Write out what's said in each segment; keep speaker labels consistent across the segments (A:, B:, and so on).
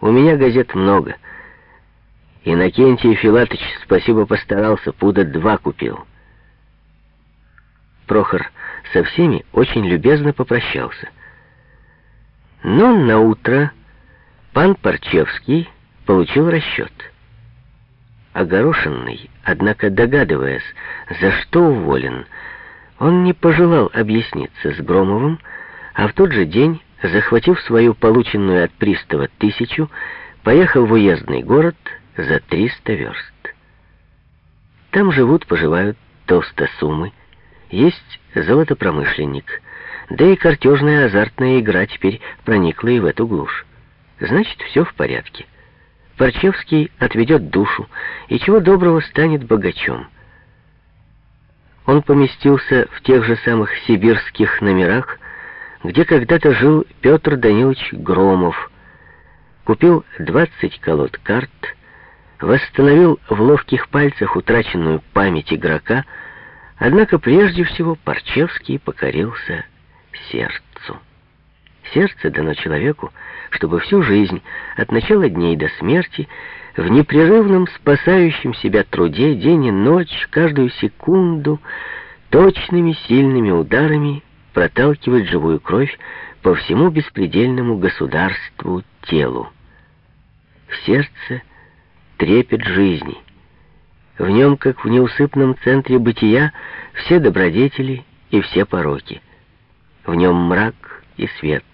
A: У меня газет много. Иннокентий Филатович, спасибо, постарался, пуда два купил. Прохор со всеми очень любезно попрощался. Но на утро пан Парчевский получил расчет. Огорошенный, однако догадываясь, за что уволен, он не пожелал объясниться с Громовым, а в тот же день, захватив свою полученную от пристава тысячу, поехал в уездный город за 300 верст. Там живут, поживают толстосумы, есть золотопромышленник, да и картежная азартная игра теперь проникла и в эту глушь. Значит, все в порядке. Парчевский отведет душу, и чего доброго станет богачом. Он поместился в тех же самых сибирских номерах, где когда-то жил Петр Данилович Громов, купил 20 колод карт, восстановил в ловких пальцах утраченную память игрока, однако прежде всего Парчевский покорился сердцу. Сердце дано человеку, чтобы всю жизнь, от начала дней до смерти, в непрерывном спасающем себя труде день и ночь, каждую секунду, точными сильными ударами проталкивать живую кровь по всему беспредельному государству телу. В сердце трепет жизни. В нем, как в неусыпном центре бытия, все добродетели и все пороки. В нем мрак и свет.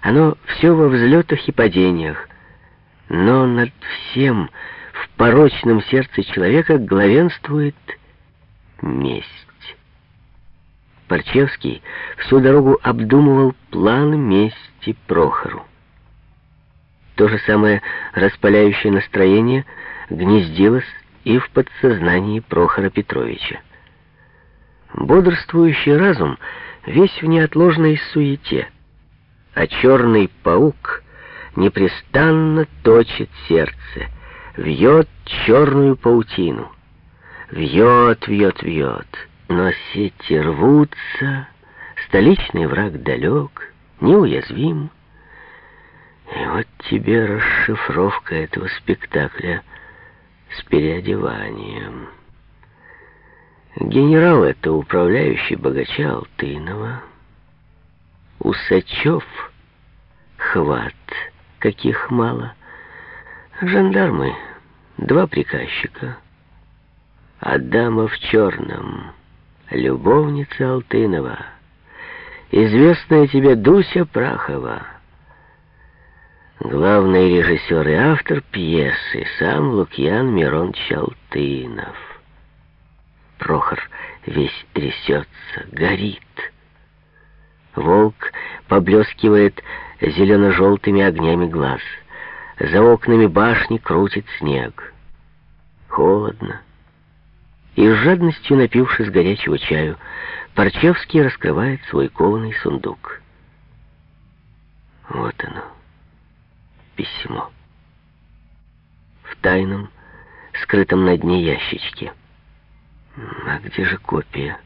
A: Оно все во взлетах и падениях, но над всем в порочном сердце человека главенствует месть. Парчевский всю дорогу обдумывал план мести Прохору. То же самое распаляющее настроение гнездилось и в подсознании Прохора Петровича. Бодрствующий разум весь в неотложной суете, а черный паук — непрестанно точит сердце, вьет черную паутину. Вьет, вьет, вьет, но сети рвутся, столичный враг далек, неуязвим. И вот тебе расшифровка этого спектакля с переодеванием. Генерал — это управляющий богача Алтынова. Усачев — хват — каких мало. Жандармы, два приказчика. А в черном, любовница Алтынова, известная тебе Дуся Прахова. Главный режиссер и автор пьесы, сам Лукьян Мирон Чалтынов. Прохор весь трясется, горит. Волк поблескивает зелено-желтыми огнями глаз. За окнами башни крутит снег. Холодно. И с жадностью напившись горячего чаю, Парчевский раскрывает свой кованый сундук. Вот оно, письмо. В тайном, скрытом на дне ящичке. А где же копия,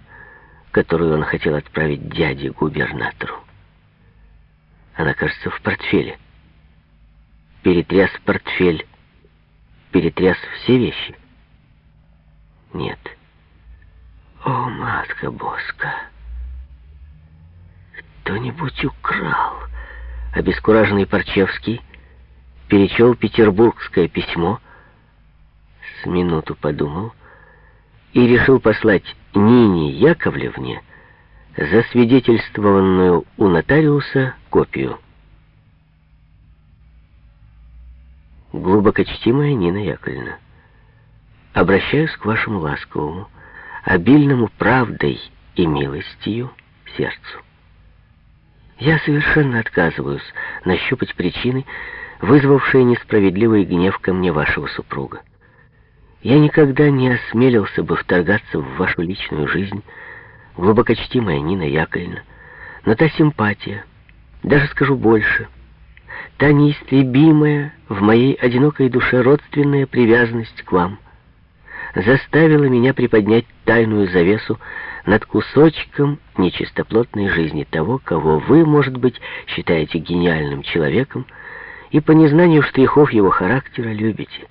A: которую он хотел отправить дяде-губернатору? Она, кажется, в портфеле. Перетряс портфель. Перетряс все вещи. Нет. О, матка Боска! Кто-нибудь украл. Обескураженный Парчевский перечел петербургское письмо, с минуту подумал и решил послать Нине Яковлевне засвидетельствованную у нотариуса копию. Глубокочтимая Нина Яковлевна, обращаюсь к вашему ласковому, обильному правдой и милостью сердцу. Я совершенно отказываюсь нащупать причины, вызвавшие несправедливый гнев ко мне вашего супруга. Я никогда не осмелился бы вторгаться в вашу личную жизнь, глубокочтимая Нина Яковлевна, но та симпатия, даже скажу больше, та неистребимая в моей одинокой душе родственная привязанность к вам заставила меня приподнять тайную завесу над кусочком нечистоплотной жизни того, кого вы, может быть, считаете гениальным человеком, и по незнанию штрихов его характера любите.